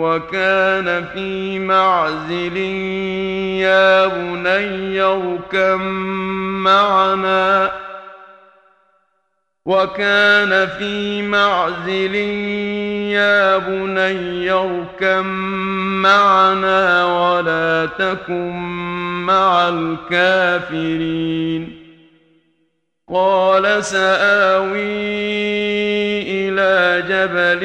وكان في معزل يا بني اركب معنا. وكان في معزل يا بني اركب معنا. ولا تكن مع الكافرين. قال سآوي إلى جبل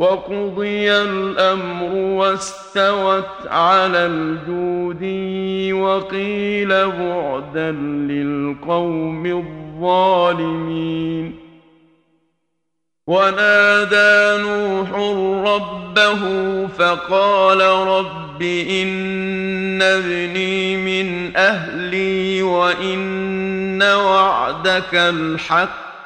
وقضي الأمر واستوت على الجود وقيل بعدا للقوم الظالمين. ونادى نوح ربه فقال رب إن ابني من أهلي وإن وعدك الحق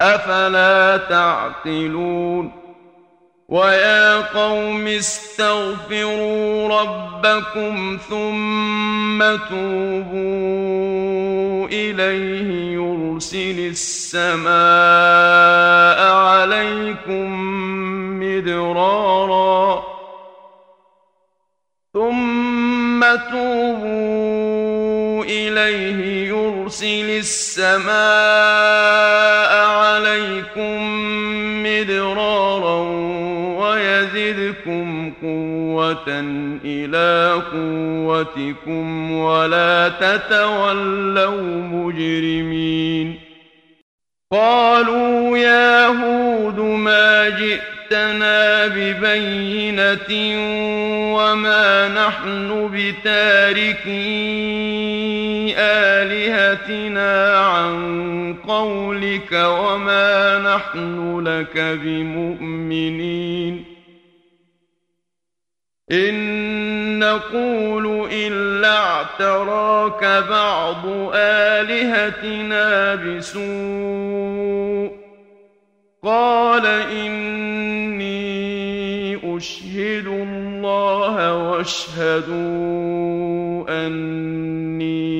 أفلا تعقلون ويا قوم استغفروا ربكم ثم توبوا إليه يرسل السماء عليكم مدرارا ثم توبوا إليه يرسل السماء عليكم مدرارا ويزدكم قوة إلى قوتكم ولا تتولوا مجرمين قالوا يا هود ما جئتنا ببينة وما نحن بتاركين آلهتنا عن قولك وما نحن لك بمؤمنين إن نقول إلا اعتراك بعض آلهتنا بسوء قال إني أشهد الله واشهدوا أني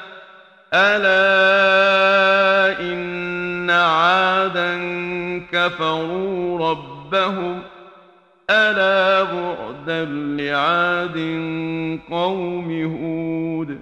ألا إن عادا كفروا ربهم ألا بعدا لعاد قوم هود